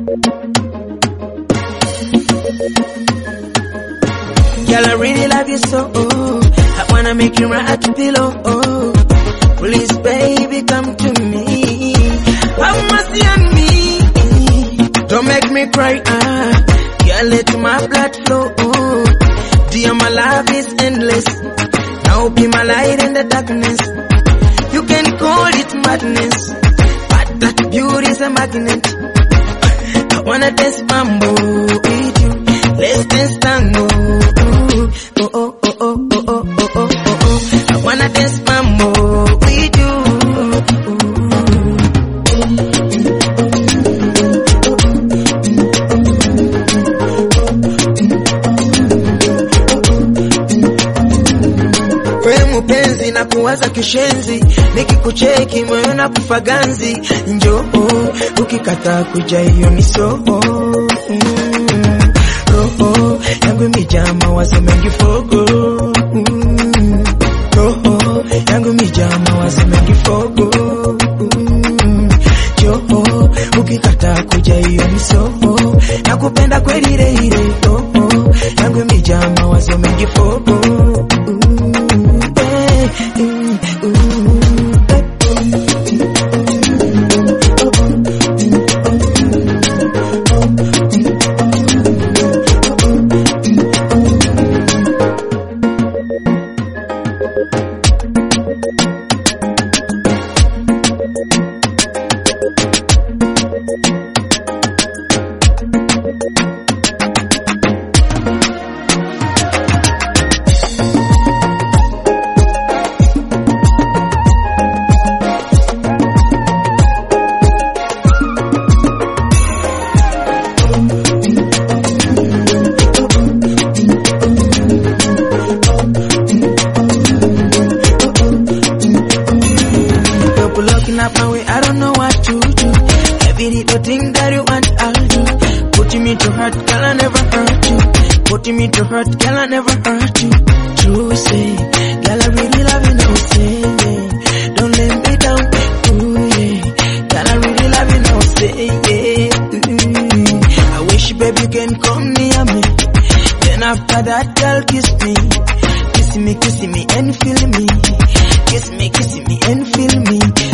Girl, I really love you so. I wanna make you at the pillow. Please, baby, come to me. Have mercy on me. Don't make me cry. Ah, girl, let my blood flow. Dear, my love is endless. Now be my light in the darkness. You can call it madness, but that beauty's a magnet. Wanna dance mambo. Let's dance tango. Mupenzi na kuwaza kishenzi, nikikucheki moyo na kufa ganzi. Njoo ukikataa kuja hiyo ni soo mm. Roho yangu imejaa mawazo mengi fogo mm. Roho yangu imejaa mawazo mengi fogo mm. Njoo ukikataa kuja hiyo ni soo nakupenda kweli reire roho yangu imejaa mawazo mengi fogo Up my way, I don't know what to do. Every little thing that you want, I'll do. Putting me to hurt, girl, I never hurt you. Putting me to hurt, girl, I never hurt you. True say, girl, I really love you, no say, yeah. Don't let me down, ooh, yeah. Girl, I really love you, no say, yeah. I wish, baby, you can come near me. Then after that, girl, kiss me. Kiss me, kiss me, and feel me. Kiss me, kiss me, and feel me.